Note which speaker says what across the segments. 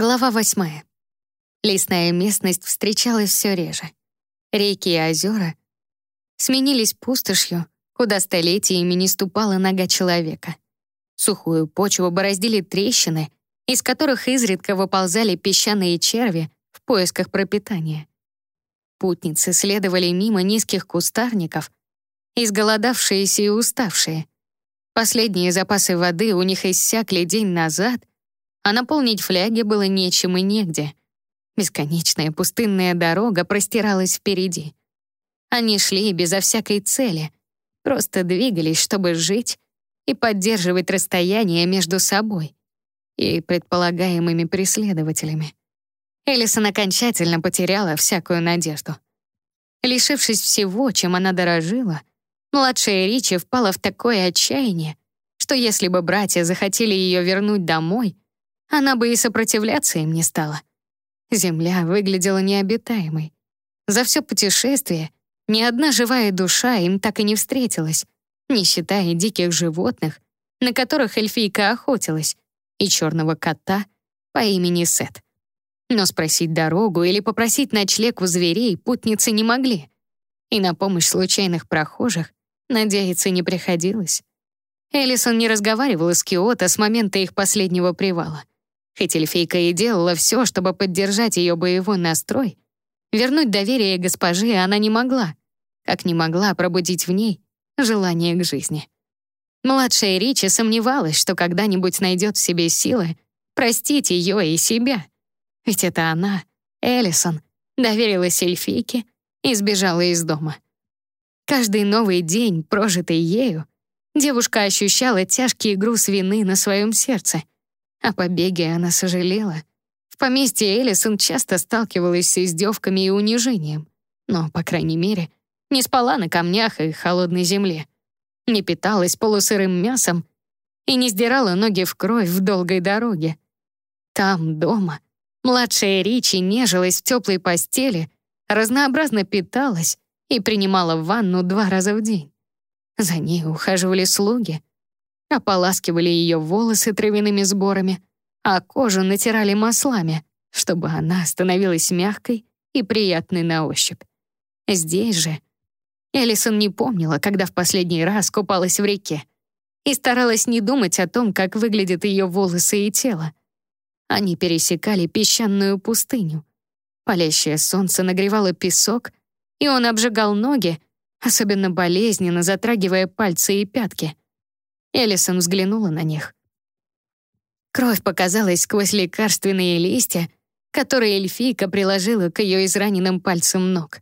Speaker 1: Глава восьмая. Лесная местность встречалась все реже. Реки и озера сменились пустошью, куда столетиями не ступала нога человека. Сухую почву бороздили трещины, из которых изредка выползали песчаные черви в поисках пропитания. Путницы следовали мимо низких кустарников, изголодавшиеся и уставшие. Последние запасы воды у них иссякли день назад, а наполнить фляги было нечем и негде. Бесконечная пустынная дорога простиралась впереди. Они шли безо всякой цели, просто двигались, чтобы жить и поддерживать расстояние между собой и предполагаемыми преследователями. Элисон окончательно потеряла всякую надежду. Лишившись всего, чем она дорожила, младшая Ричи впала в такое отчаяние, что если бы братья захотели ее вернуть домой, она бы и сопротивляться им не стала. Земля выглядела необитаемой. За все путешествие ни одна живая душа им так и не встретилась, не считая диких животных, на которых эльфийка охотилась, и черного кота по имени Сет. Но спросить дорогу или попросить ночлег у зверей путницы не могли. И на помощь случайных прохожих надеяться не приходилось. Элисон не разговаривала с Киото с момента их последнего привала. Хоть эльфийка и делала все, чтобы поддержать ее боевой настрой, вернуть доверие госпожи она не могла, как не могла пробудить в ней желание к жизни. Младшая Ричи сомневалась, что когда-нибудь найдет в себе силы простить ее и себя. Ведь это она, Эллисон, доверилась эльфийке и сбежала из дома. Каждый новый день, прожитый ею, девушка ощущала тяжкий груз вины на своем сердце — о побеге она сожалела. В поместье Элисон часто сталкивалась с издевками и унижением, но, по крайней мере, не спала на камнях и холодной земле, не питалась полусырым мясом и не сдирала ноги в кровь в долгой дороге. Там, дома, младшая Ричи нежилась в теплой постели, разнообразно питалась и принимала ванну два раза в день. За ней ухаживали слуги, ополаскивали ее волосы травяными сборами, а кожу натирали маслами, чтобы она становилась мягкой и приятной на ощупь. Здесь же Элисон не помнила, когда в последний раз купалась в реке, и старалась не думать о том, как выглядят ее волосы и тело. Они пересекали песчаную пустыню. Палящее солнце нагревало песок, и он обжигал ноги, особенно болезненно затрагивая пальцы и пятки — Элисон взглянула на них. Кровь показалась сквозь лекарственные листья, которые эльфийка приложила к ее израненным пальцам ног.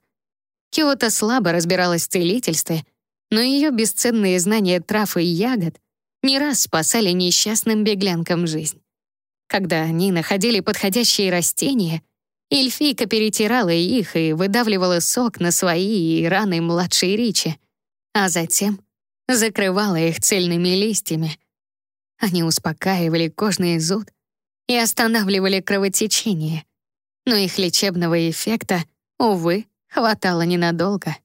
Speaker 1: Киота слабо разбиралась в целительстве, но ее бесценные знания трав и ягод не раз спасали несчастным беглянкам жизнь. Когда они находили подходящие растения, эльфийка перетирала их и выдавливала сок на свои и раны младшей Ричи, а затем закрывала их цельными листьями. Они успокаивали кожный зуд и останавливали кровотечение, но их лечебного эффекта, увы, хватало ненадолго.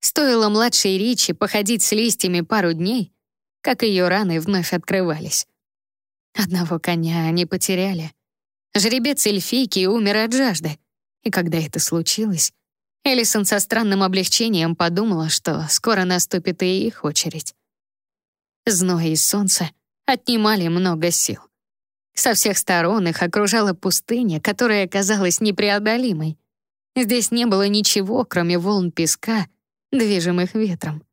Speaker 1: Стоило младшей Ричи походить с листьями пару дней, как ее раны вновь открывались. Одного коня они потеряли. Жеребец эльфийки умер от жажды, и когда это случилось, Элисон со странным облегчением подумала, что скоро наступит и их очередь. Зной и солнце отнимали много сил. Со всех сторон их окружала пустыня, которая казалась непреодолимой. Здесь не было ничего, кроме волн песка, движимых ветром.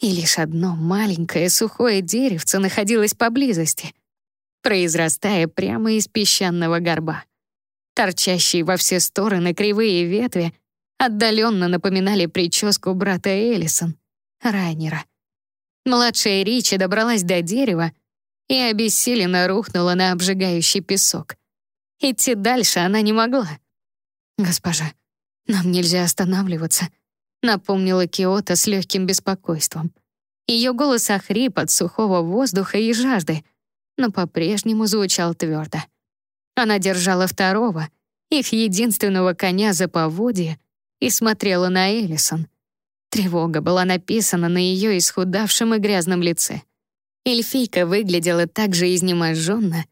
Speaker 1: И лишь одно маленькое сухое деревце находилось поблизости, произрастая прямо из песчаного горба. Торчащие во все стороны кривые ветви отдаленно напоминали прическу брата Эллисон, Райнера. Младшая Ричи добралась до дерева и обессиленно рухнула на обжигающий песок. Идти дальше она не могла. «Госпожа, нам нельзя останавливаться», — напомнила Киота с легким беспокойством. Ее голос охрип от сухого воздуха и жажды, но по-прежнему звучал твердо. Она держала второго, их единственного коня за поводье, и смотрела на Элисон. Тревога была написана на ее исхудавшем и грязном лице. Эльфийка выглядела так же изнеможенно,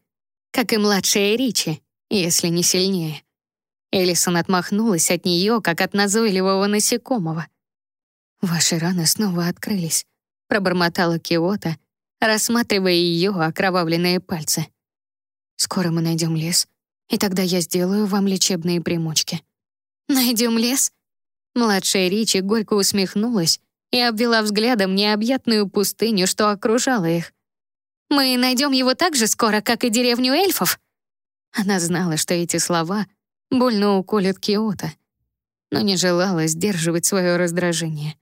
Speaker 1: как и младшая Ричи, если не сильнее. Элисон отмахнулась от нее, как от назойливого насекомого. «Ваши раны снова открылись», — пробормотала Киота, рассматривая ее окровавленные пальцы. «Скоро мы найдем лес, и тогда я сделаю вам лечебные примочки». «Найдем лес?» Младшая Ричи горько усмехнулась и обвела взглядом необъятную пустыню, что окружала их. «Мы найдем его так же скоро, как и деревню эльфов?» Она знала, что эти слова больно уколят Киота, но не желала сдерживать свое раздражение.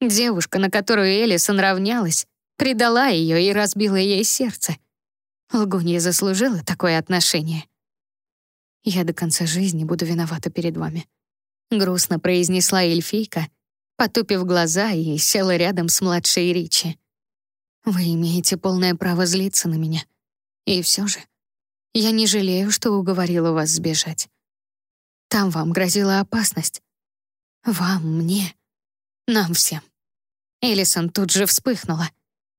Speaker 1: Девушка, на которую Элисон равнялась, предала ее и разбила ей сердце. Лгунья заслужила такое отношение. «Я до конца жизни буду виновата перед вами», — грустно произнесла эльфийка, потупив глаза и села рядом с младшей Ричи. «Вы имеете полное право злиться на меня. И все же я не жалею, что уговорила вас сбежать. Там вам грозила опасность. Вам, мне, нам всем». Элисон тут же вспыхнула.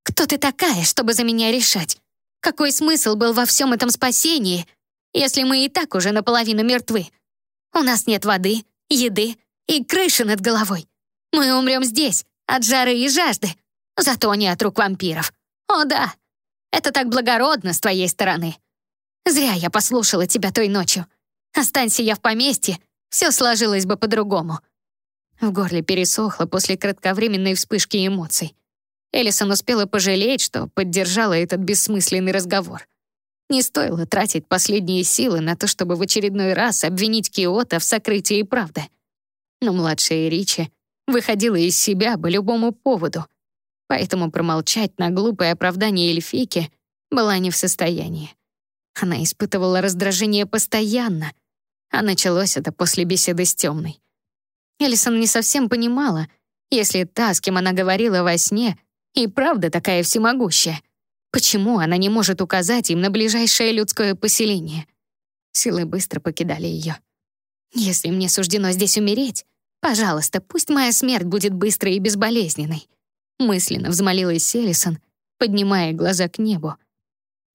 Speaker 1: «Кто ты такая, чтобы за меня решать? Какой смысл был во всем этом спасении, если мы и так уже наполовину мертвы? У нас нет воды, еды и крыши над головой. Мы умрем здесь, от жары и жажды, зато не от рук вампиров. О да, это так благородно с твоей стороны. Зря я послушала тебя той ночью. Останься я в поместье, все сложилось бы по-другому». В горле пересохло после кратковременной вспышки эмоций. Элисон успела пожалеть, что поддержала этот бессмысленный разговор. Не стоило тратить последние силы на то, чтобы в очередной раз обвинить Киота в сокрытии правды. Но младшая Ричи выходила из себя по любому поводу, поэтому промолчать на глупое оправдание эльфийки была не в состоянии. Она испытывала раздражение постоянно, а началось это после беседы с темной. Элисон не совсем понимала, если та, с кем она говорила во сне, и правда такая всемогущая — Почему она не может указать им на ближайшее людское поселение? Силы быстро покидали ее. Если мне суждено здесь умереть, пожалуйста, пусть моя смерть будет быстрой и безболезненной. Мысленно взмолилась Селисон, поднимая глаза к небу.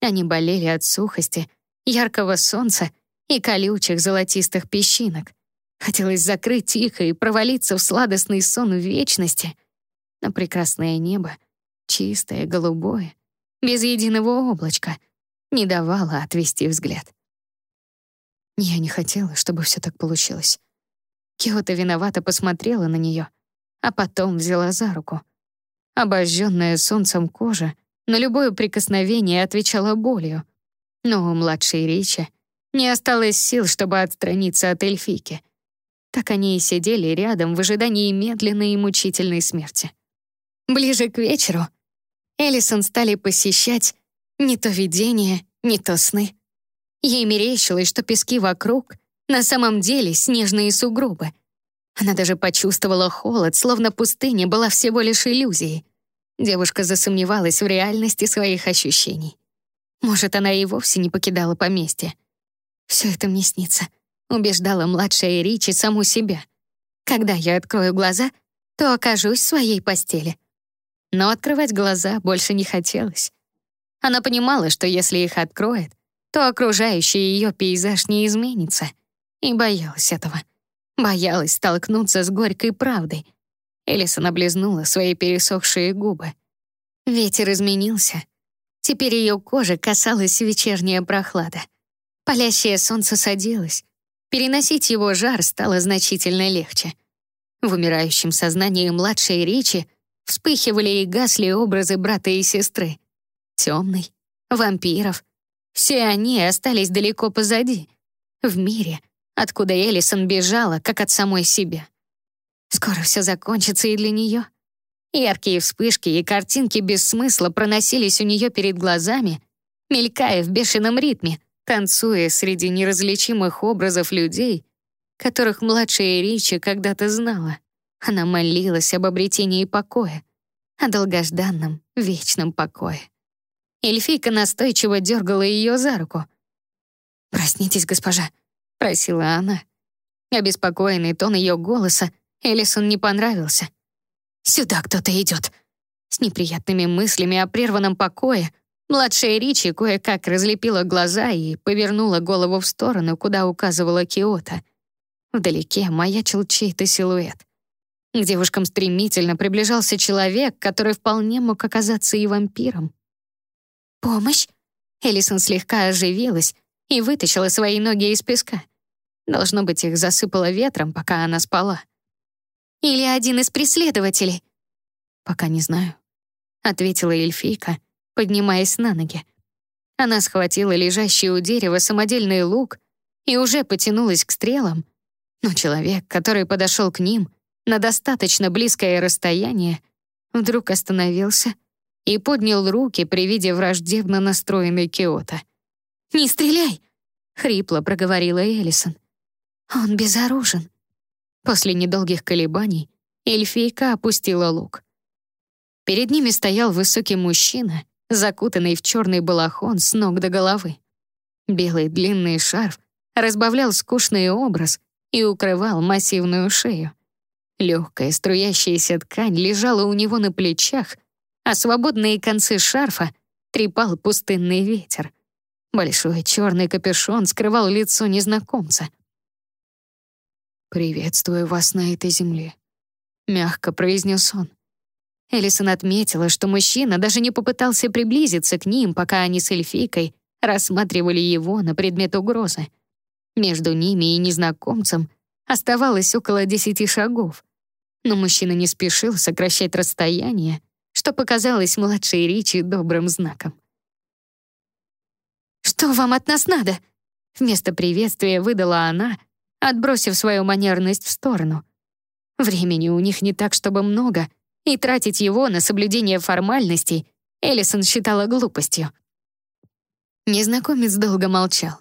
Speaker 1: Они болели от сухости, яркого солнца и колючих золотистых песчинок. Хотелось закрыть их и провалиться в сладостный сон в вечности. Но прекрасное небо, чистое, голубое, без единого облачка, не давала отвести взгляд. Я не хотела, чтобы все так получилось. Киота виновато посмотрела на нее, а потом взяла за руку. Обожженная солнцем кожа на любое прикосновение отвечала болью, но у младшей Ричи не осталось сил, чтобы отстраниться от эльфийки. Так они и сидели рядом в ожидании медленной и мучительной смерти. Ближе к вечеру Элисон стали посещать не то видения, не то сны. Ей мерещилось, что пески вокруг на самом деле снежные сугробы. Она даже почувствовала холод, словно пустыня была всего лишь иллюзией. Девушка засомневалась в реальности своих ощущений. Может, она и вовсе не покидала поместье. «Все это мне снится», — убеждала младшая Ричи саму себя. «Когда я открою глаза, то окажусь в своей постели» но открывать глаза больше не хотелось. Она понимала, что если их откроет, то окружающий ее пейзаж не изменится, и боялась этого. Боялась столкнуться с горькой правдой. Элисон облизнула свои пересохшие губы. Ветер изменился. Теперь ее кожи касалась вечерняя прохлада. Палящее солнце садилось. Переносить его жар стало значительно легче. В умирающем сознании младшей Ричи Вспыхивали и гасли образы брата и сестры. Темный, вампиров. Все они остались далеко позади. В мире, откуда Элисон бежала, как от самой себя. Скоро все закончится и для нее. Яркие вспышки и картинки без смысла проносились у нее перед глазами, мелькая в бешеном ритме, танцуя среди неразличимых образов людей, которых младшая Ричи когда-то знала. Она молилась об обретении покоя, о долгожданном, вечном покое. Эльфийка настойчиво дергала ее за руку. «Проснитесь, госпожа», — просила она. Обеспокоенный тон ее голоса Элисон не понравился. «Сюда кто-то идет». С неприятными мыслями о прерванном покое Младшая Ричи кое-как разлепила глаза и повернула голову в сторону, куда указывала Киота. Вдалеке маячил чей-то силуэт. К девушкам стремительно приближался человек, который вполне мог оказаться и вампиром. «Помощь?» Элисон слегка оживилась и вытащила свои ноги из песка. Должно быть, их засыпало ветром, пока она спала. «Или один из преследователей?» «Пока не знаю», — ответила эльфийка, поднимаясь на ноги. Она схватила лежащий у дерева самодельный лук и уже потянулась к стрелам, но человек, который подошел к ним на достаточно близкое расстояние, вдруг остановился и поднял руки при виде враждебно настроенной Киота. «Не стреляй!» — хрипло проговорила Элисон. «Он безоружен». После недолгих колебаний эльфийка опустила лук. Перед ними стоял высокий мужчина, закутанный в черный балахон с ног до головы. Белый длинный шарф разбавлял скучный образ и укрывал массивную шею. Легкая струящаяся ткань лежала у него на плечах, а свободные концы шарфа трепал пустынный ветер. Большой черный капюшон скрывал лицо незнакомца. «Приветствую вас на этой земле», — мягко произнес он. Элисон отметила, что мужчина даже не попытался приблизиться к ним, пока они с эльфийкой рассматривали его на предмет угрозы. Между ними и незнакомцем оставалось около десяти шагов. Но мужчина не спешил сокращать расстояние, что показалось младшей Ричи добрым знаком. «Что вам от нас надо?» Вместо приветствия выдала она, отбросив свою манерность в сторону. Времени у них не так, чтобы много — и тратить его на соблюдение формальностей Эллисон считала глупостью. Незнакомец долго молчал.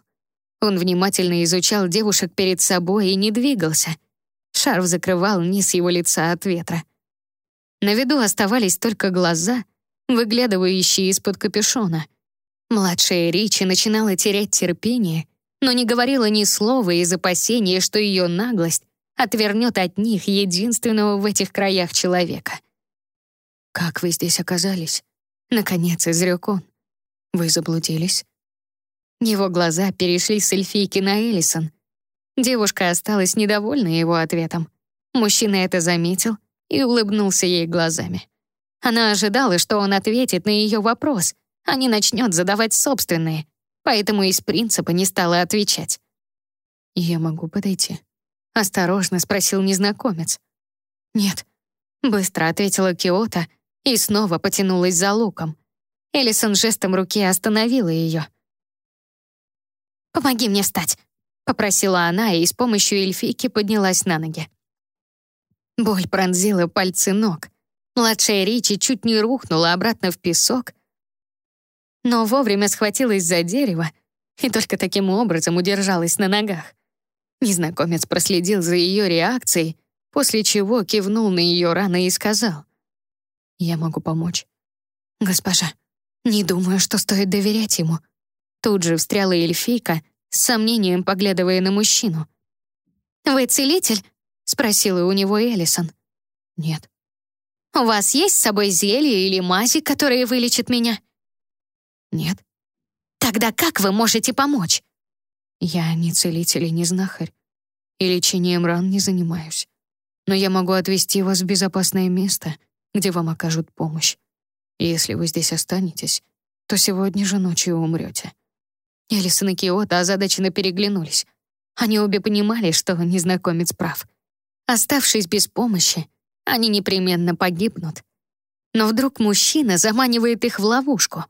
Speaker 1: Он внимательно изучал девушек перед собой и не двигался. Шарф закрывал низ его лица от ветра. На виду оставались только глаза, выглядывающие из-под капюшона. Младшая Ричи начинала терять терпение, но не говорила ни слова из опасения, что ее наглость отвернет от них единственного в этих краях человека. «Как вы здесь оказались?» Наконец изрек он. «Вы заблудились?» Его глаза перешли с эльфийки на Элисон. Девушка осталась недовольна его ответом. Мужчина это заметил и улыбнулся ей глазами. Она ожидала, что он ответит на ее вопрос, а не начнет задавать собственные, поэтому из принципа не стала отвечать. «Я могу подойти?» — осторожно спросил незнакомец. «Нет», — быстро ответила Киота, и снова потянулась за луком. Элисон жестом руки остановила ее. «Помоги мне встать», — попросила она и с помощью эльфийки поднялась на ноги. Боль пронзила пальцы ног. Младшая Ричи чуть не рухнула обратно в песок, но вовремя схватилась за дерево и только таким образом удержалась на ногах. Незнакомец проследил за ее реакцией, после чего кивнул на ее раны и сказал. Я могу помочь. Госпожа, не думаю, что стоит доверять ему. Тут же встряла эльфийка, с сомнением поглядывая на мужчину. «Вы целитель?» — спросила у него Элисон. «Нет». «У вас есть с собой зелье или мази, которые вылечат меня?» «Нет». «Тогда как вы можете помочь?» «Я не целитель и не знахарь, и лечением ран не занимаюсь. Но я могу отвезти вас в безопасное место, где вам окажут помощь. Если вы здесь останетесь, то сегодня же ночью умрете». Элисон и Киота озадаченно переглянулись. Они обе понимали, что незнакомец прав. Оставшись без помощи, они непременно погибнут. Но вдруг мужчина заманивает их в ловушку.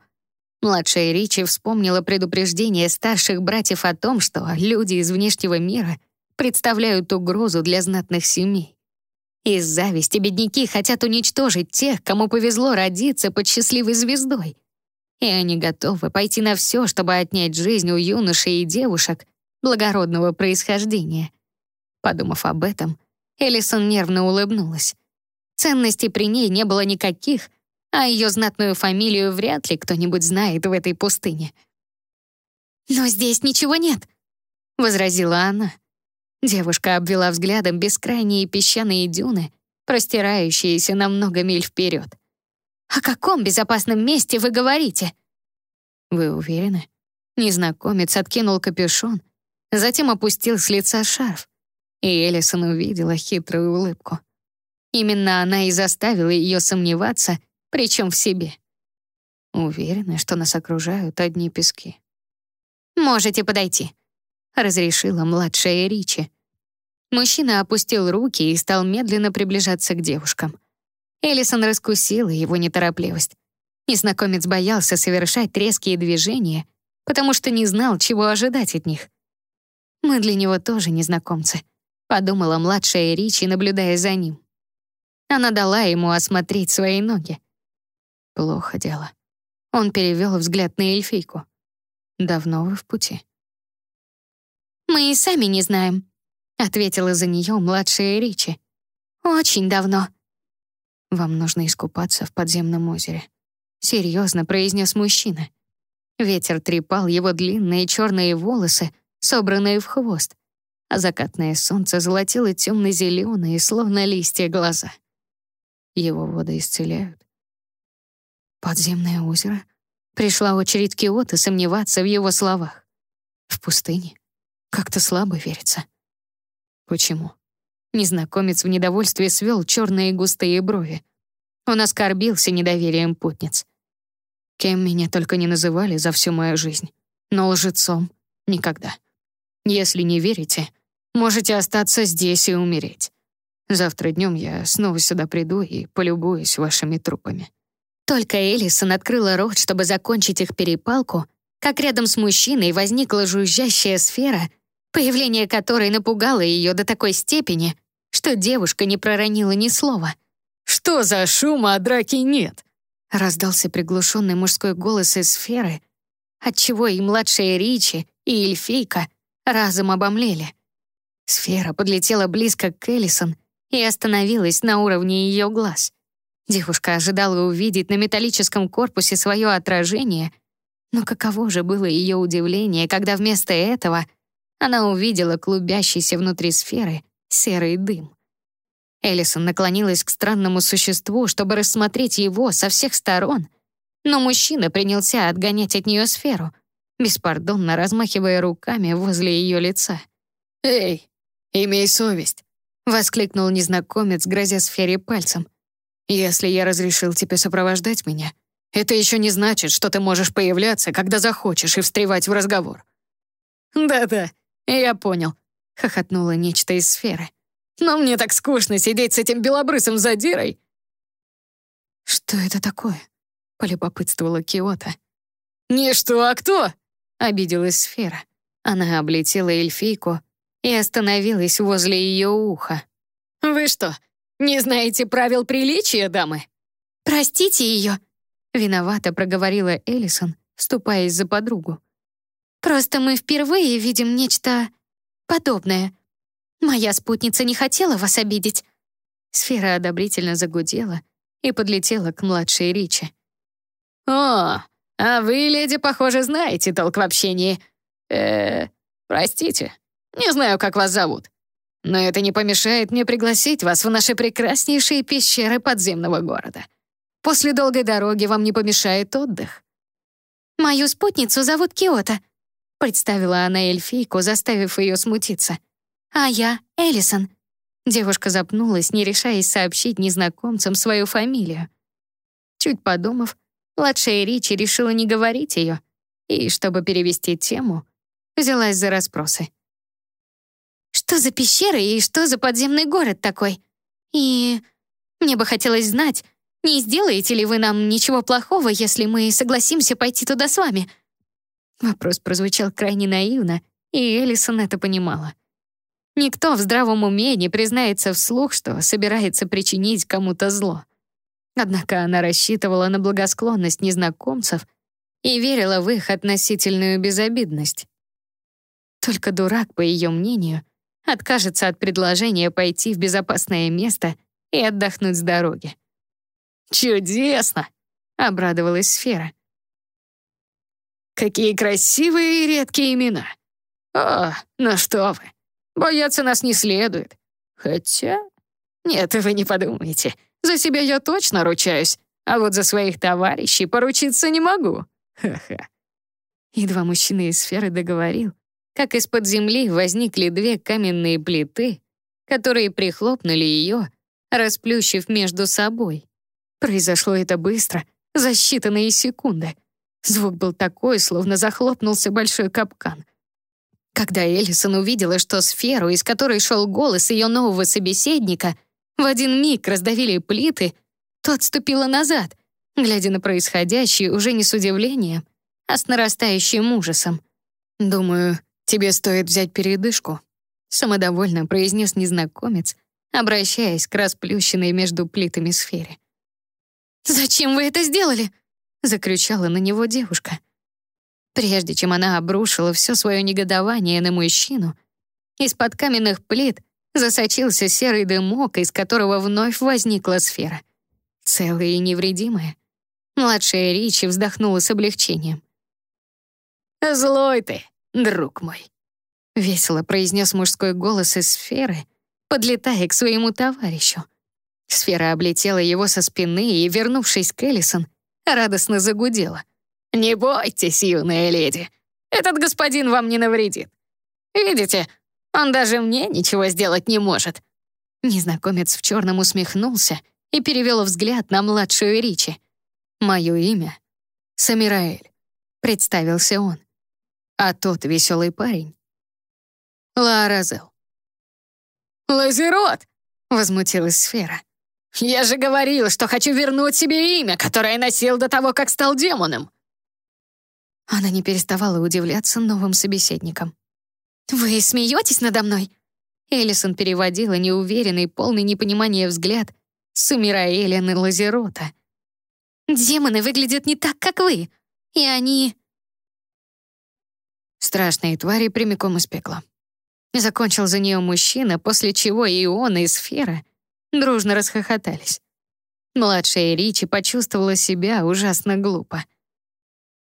Speaker 1: Младшая Ричи вспомнила предупреждение старших братьев о том, что люди из внешнего мира представляют угрозу для знатных семей. Из зависти бедняки хотят уничтожить тех, кому повезло родиться под счастливой звездой. И они готовы пойти на все, чтобы отнять жизнь у юношей и девушек благородного происхождения. Подумав об этом, Элисон нервно улыбнулась. Ценностей при ней не было никаких, а ее знатную фамилию вряд ли кто-нибудь знает в этой пустыне. «Но здесь ничего нет», — возразила она. Девушка обвела взглядом бескрайние песчаные дюны, простирающиеся на много миль вперед. «О каком безопасном месте вы говорите?» «Вы уверены?» Незнакомец откинул капюшон, затем опустил с лица шарф, и Элисон увидела хитрую улыбку. Именно она и заставила ее сомневаться, причем в себе. Уверена, что нас окружают одни пески. «Можете подойти», — разрешила младшая Ричи. Мужчина опустил руки и стал медленно приближаться к девушкам. Элисон раскусила его неторопливость. Незнакомец боялся совершать резкие движения, потому что не знал, чего ожидать от них. «Мы для него тоже незнакомцы», — подумала младшая Ричи, наблюдая за ним. Она дала ему осмотреть свои ноги. Плохо дело. Он перевел взгляд на эльфийку. «Давно вы в пути?» «Мы и сами не знаем», — ответила за нее младшая Ричи. «Очень давно». «Вам нужно искупаться в подземном озере», — серьезно произнес мужчина. Ветер трепал его длинные черные волосы, собранные в хвост, а закатное солнце золотило темно-зеленые, словно листья, глаза. Его воды исцеляют. Подземное озеро? Пришла очередь Киота сомневаться в его словах. В пустыне? Как-то слабо верится. Почему? Незнакомец в недовольстве свел черные густые брови. Он оскорбился недоверием путниц. Кем меня только не называли за всю мою жизнь. Но лжецом — никогда. Если не верите, можете остаться здесь и умереть. Завтра днем я снова сюда приду и полюбуюсь вашими трупами». Только Элисон открыла рот, чтобы закончить их перепалку, как рядом с мужчиной возникла жужжащая сфера, появление которой напугало ее до такой степени, что девушка не проронила ни слова.
Speaker 2: «Что за шума, а драки нет?»
Speaker 1: Раздался приглушенный мужской голос из сферы, отчего и младшая Ричи, и эльфийка разом обомлели. Сфера подлетела близко к Эллисон и остановилась на уровне ее глаз. Девушка ожидала увидеть на металлическом корпусе свое отражение, но каково же было ее удивление, когда вместо этого она увидела клубящийся внутри сферы серый дым. Эллисон наклонилась к странному существу, чтобы рассмотреть его со всех сторон, но мужчина принялся отгонять от нее сферу, беспардонно размахивая руками возле ее лица.
Speaker 2: «Эй, имей совесть!»
Speaker 1: — воскликнул незнакомец, грозя сфере пальцем.
Speaker 2: Если я разрешил тебе сопровождать меня, это еще не значит, что ты можешь появляться, когда захочешь, и встревать в разговор».
Speaker 1: «Да-да, я понял», — хохотнуло нечто из сферы. «Но мне так скучно сидеть с этим белобрысым задирой». «Что это такое?» — полюбопытствовала Киота.
Speaker 2: «Не что, а кто?»
Speaker 1: — обиделась сфера. Она облетела эльфийку и остановилась возле ее уха.
Speaker 2: «Вы что, «Не знаете правил приличия, дамы?»
Speaker 1: «Простите ее», — виновато проговорила Эллисон, вступаясь за подругу. «Просто мы впервые видим нечто подобное. Моя спутница не хотела вас обидеть». Сфера одобрительно загудела и подлетела к младшей Ричи.
Speaker 2: «О, а вы, леди, похоже, знаете толк в общении. Э, простите, не знаю, как вас зовут. Но это не помешает мне пригласить вас в наши прекраснейшие пещеры подземного города. После долгой дороги вам не помешает отдых».
Speaker 1: «Мою спутницу зовут Киота», — представила она эльфийку, заставив ее смутиться. «А я Элисон». Девушка запнулась, не решаясь сообщить незнакомцам свою фамилию. Чуть подумав, младшая Ричи решила не говорить ее, и, чтобы перевести тему, взялась за расспросы. Что за пещера и что за подземный город такой? И мне бы хотелось знать, не сделаете ли вы нам ничего плохого, если мы согласимся пойти туда с вами?» Вопрос прозвучал крайне наивно, и Элисон это понимала. Никто в здравом уме не признается вслух, что собирается причинить кому-то зло. Однако она рассчитывала на благосклонность незнакомцев и верила в их относительную безобидность. Только дурак, по ее мнению, откажется от предложения пойти в безопасное место и отдохнуть с дороги.
Speaker 2: «Чудесно!» — обрадовалась Сфера. «Какие красивые и редкие имена! О, ну что вы, бояться нас не следует. Хотя... Нет, вы не подумайте, за себя я точно ручаюсь, а вот за своих товарищей поручиться не могу. Ха-ха.
Speaker 1: Едва мужчина из сферы договорил, как из-под земли возникли две каменные плиты, которые прихлопнули ее, расплющив между собой. Произошло это быстро, за считанные секунды. Звук был такой, словно захлопнулся большой капкан. Когда Элисон увидела, что сферу, из которой шел голос ее нового собеседника, в один миг раздавили плиты, то отступила назад, глядя на происходящее уже не с удивлением, а с нарастающим ужасом. «Думаю, тебе стоит взять передышку», — самодовольно произнес незнакомец, обращаясь к расплющенной между плитами сфере. «Зачем вы это сделали?» — закричала на него девушка. Прежде чем она обрушила все свое негодование на мужчину, из-под каменных плит засочился серый дымок, из которого вновь возникла сфера. Целая и невредимая. Младшая Ричи вздохнула с облегчением.
Speaker 2: «Злой ты, друг мой», —
Speaker 1: весело произнес мужской голос из сферы, подлетая к своему товарищу. Сфера облетела его со спины и, вернувшись к Эллисон, радостно загудела.
Speaker 2: «Не бойтесь, юная леди, этот господин вам не навредит. Видите, он даже мне ничего сделать не может».
Speaker 1: Незнакомец в черном усмехнулся и перевел взгляд на младшую Ричи. «Мое имя — Самираэль», — представился он. А тот веселый парень — Лааразел.
Speaker 2: «Лазерот!» — возмутилась сфера. «Я же говорил, что хочу вернуть себе имя, которое носил до того, как стал демоном!»
Speaker 1: Она не переставала удивляться новым собеседникам. «Вы смеетесь надо мной?» Эллисон переводила неуверенный, полный непонимания взгляд с Умираэля на Лазерота. «Демоны выглядят не так, как вы, и они...» Страшные твари прямиком из пекла. Закончил за нее мужчина, после чего и он, и сфера дружно расхохотались. Младшая Ричи почувствовала себя ужасно глупо.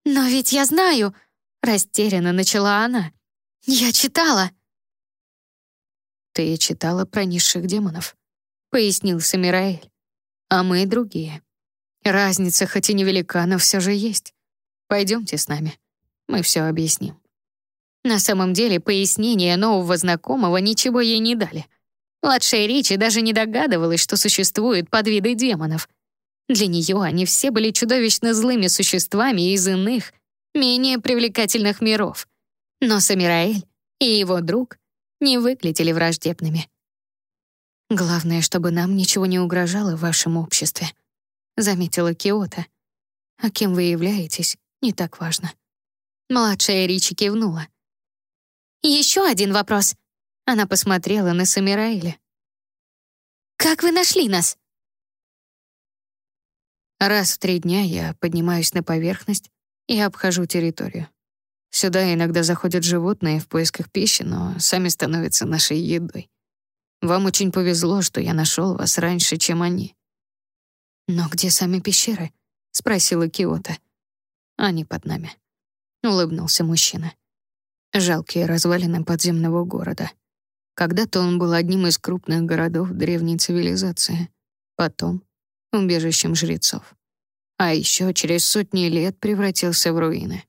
Speaker 1: «Но ведь я знаю», — растерянно начала она. «Я читала». «Ты читала про низших демонов», — пояснил Самираэль. «А мы другие. Разница хоть и невелика, но все же есть. Пойдемте с нами, мы все объясним». На самом деле пояснения нового знакомого ничего ей не дали. Младшая Ричи даже не догадывалась, что существуют подвиды демонов. Для нее они все были чудовищно злыми существами из иных, менее привлекательных миров. Но Самираэль и его друг не выглядели враждебными. «Главное, чтобы нам ничего не угрожало в вашем обществе», — заметила Киота. «А кем вы являетесь, не так важно». Младшая Ричи кивнула. «Еще один вопрос». Она посмотрела на Самираэля. «Как вы нашли нас?» Раз в три дня я поднимаюсь на поверхность и обхожу территорию. Сюда иногда заходят животные в поисках пищи, но сами становятся нашей едой. Вам очень повезло, что я нашел вас раньше, чем они. Но где сами пещеры? спросила Киота. Они под нами, улыбнулся мужчина. Жалкие развалины подземного города. Когда-то он был одним из крупных городов древней цивилизации. Потом — убежищем жрецов. А еще через сотни лет превратился в руины.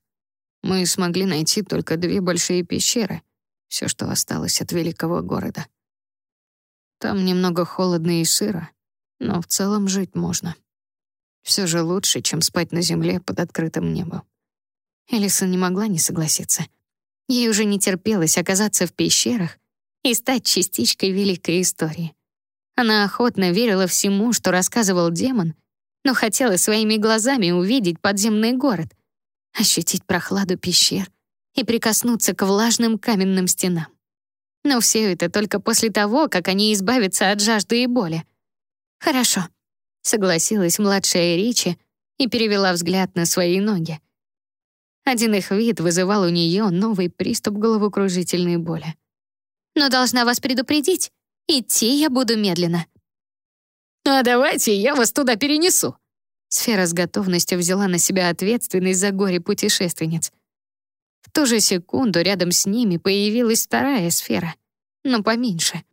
Speaker 1: Мы смогли найти только две большие пещеры, все, что осталось от великого города. Там немного холодно и сыро, но в целом жить можно. Все же лучше, чем спать на земле под открытым небом. Элисон не могла не согласиться — Ей уже не терпелось оказаться в пещерах и стать частичкой великой истории. Она охотно верила всему, что рассказывал демон, но хотела своими глазами увидеть подземный город, ощутить прохладу пещер и прикоснуться к влажным каменным стенам. Но все это только после того, как они избавятся от жажды и боли. «Хорошо», — согласилась младшая Ричи и перевела взгляд на свои ноги. Один их вид вызывал у нее новый приступ головокружительной боли. «Но должна вас предупредить, идти я буду медленно».
Speaker 2: «А давайте я вас туда перенесу».
Speaker 1: Сфера с готовностью взяла на себя ответственность за горе путешественниц. В ту же секунду рядом с ними появилась вторая сфера, но поменьше.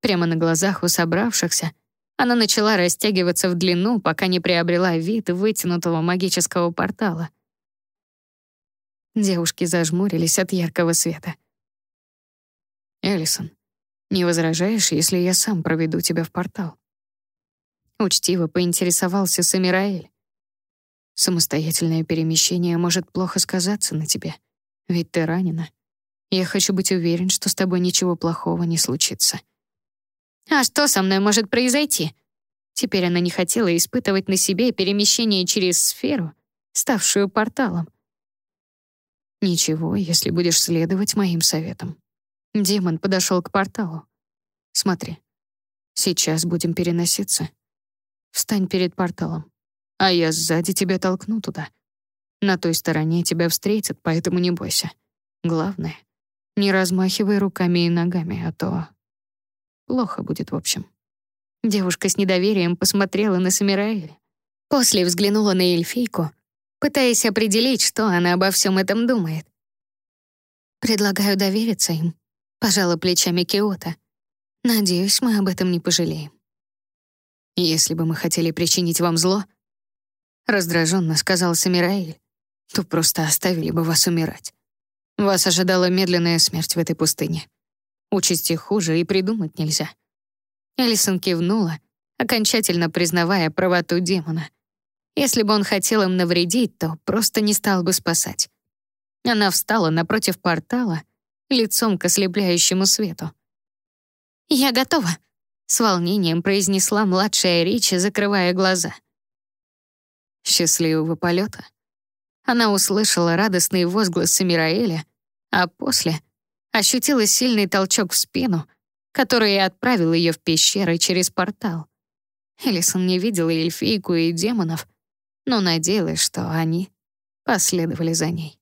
Speaker 1: Прямо на глазах у собравшихся она начала растягиваться в длину, пока не приобрела вид вытянутого магического портала — Девушки зажмурились от яркого света.
Speaker 2: «Эллисон, не возражаешь, если я сам проведу тебя в портал?»
Speaker 1: Учтиво поинтересовался Самираэль.
Speaker 2: «Самостоятельное перемещение может плохо сказаться на тебе, ведь ты ранена. Я хочу быть уверен, что с тобой ничего плохого не случится».
Speaker 1: «А что со мной может произойти?» Теперь она не хотела испытывать на себе перемещение через сферу, ставшую порталом.
Speaker 2: «Ничего, если будешь следовать моим советам». Демон подошел к порталу. «Смотри, сейчас будем переноситься. Встань перед порталом, а я сзади тебя толкну туда. На той стороне тебя встретят, поэтому не бойся. Главное, не размахивай руками и ногами, а то плохо будет в общем».
Speaker 1: Девушка с недоверием посмотрела на Самираэля. После взглянула на эльфийку, пытаясь определить, что она обо всем этом думает. «Предлагаю довериться им», — пожала плечами Киота. «Надеюсь, мы об этом не пожалеем».
Speaker 2: «Если бы мы хотели причинить вам зло», — раздраженно сказал Самираэль, «то просто оставили бы вас умирать. Вас ожидала медленная смерть в этой пустыне. Участи хуже и придумать нельзя».
Speaker 1: Элисон кивнула, окончательно признавая правоту демона. Если бы он хотел им навредить, то просто не стал бы спасать. Она встала напротив портала, лицом к ослепляющему свету. «Я готова», — с волнением произнесла младшая Ричи, закрывая глаза.
Speaker 2: «Счастливого полета».
Speaker 1: Она услышала радостный возглас Самираэля, а после ощутила сильный толчок в спину — который отправил ее в пещеры через портал. Элисон не видела эльфийку и демонов, но надеялась, что они последовали за ней.